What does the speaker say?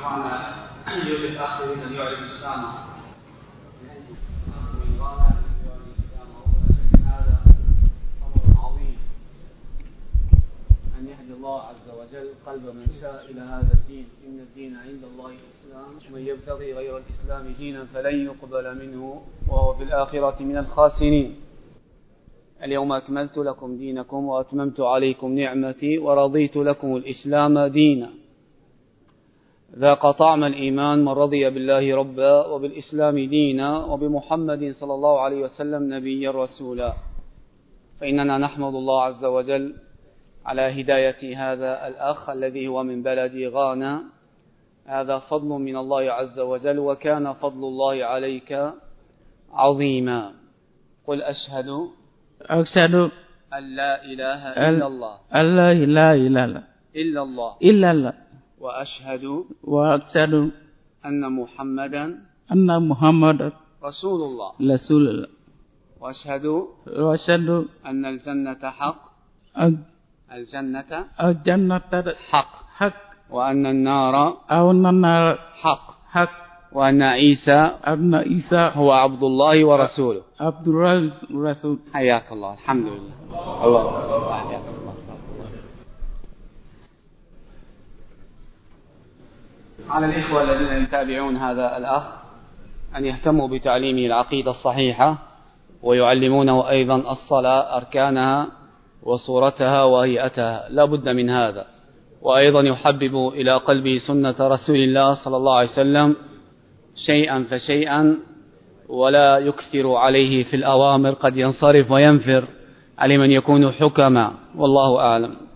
إخوانا يوجد أخ يريد أن يعلن أن يهدي الله عز وجل قلب من شاء إلى هذا الدين. إن الدين عند الله الإسلام ومن يبتغي غير الإسلام دينا فلن يقبل منه وهو في الآخرة من الخاسرين. اليوم أكملت لكم دينكم وأتممت عليكم نعمتي ورضيت لكم الإسلام دينا. ذاق طعم الإيمان من رضي بالله ربا وبالإسلام دينا وبمحمد صلى الله عليه وسلم نبيا رسولا. فإننا نحمد الله عز وجل على هداية هذا الأخ الذي هو من بلد غانا. هذا فضل من الله عز وجل وكان فضل الله عليك عظيما. قل أشهد أشهد أن لا إله إلا الله. أن لا إله إلا الله. إلا الله. إلا الله. وأشهد وأشهد أن محمدا أن محمد رسول الله رسول الله وأشهد وأشهد أن الجنة حق. الجنة الجنة حق. حق. وأن النار أو أن النار حق. حق. وأن عيسى أن عيسى هو عبد الله ورسوله. عبد الرسول حياك الله. الحمد لله. الله الله. على الإخوة الذين يتابعون هذا الأخ أن يهتموا بتعليمه العقيدة الصحيحة ويعلمونه أيضا الصلاة أركانها وصورتها وهيئتها. لا بد من هذا. وأيضا يحبب إلى قلبه سنة رسول الله صلى الله عليه وسلم شيئا فشيئا ولا يكثر عليه في الأوامر قد ينصرف وينفر على من يكون حكما. والله أعلم.